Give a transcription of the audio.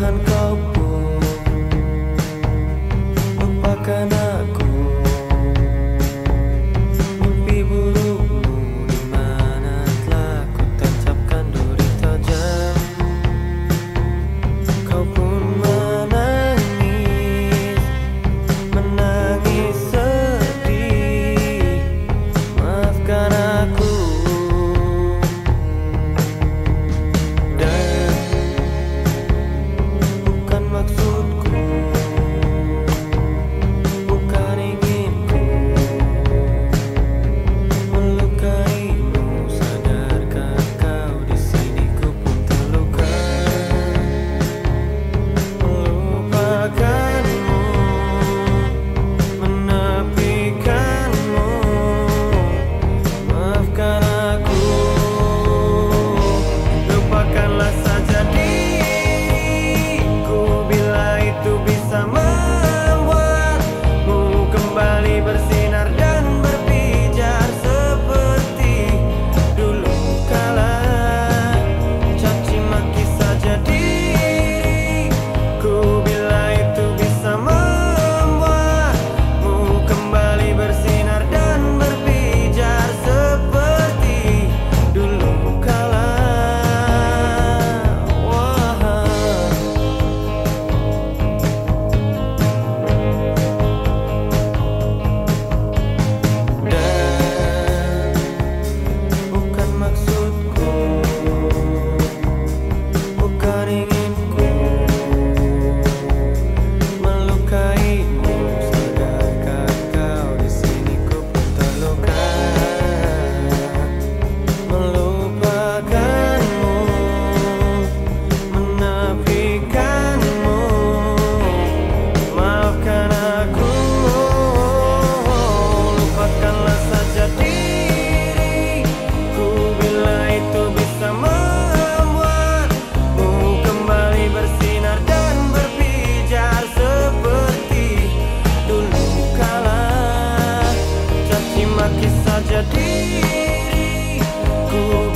hàn công sama kisah jadi diriku.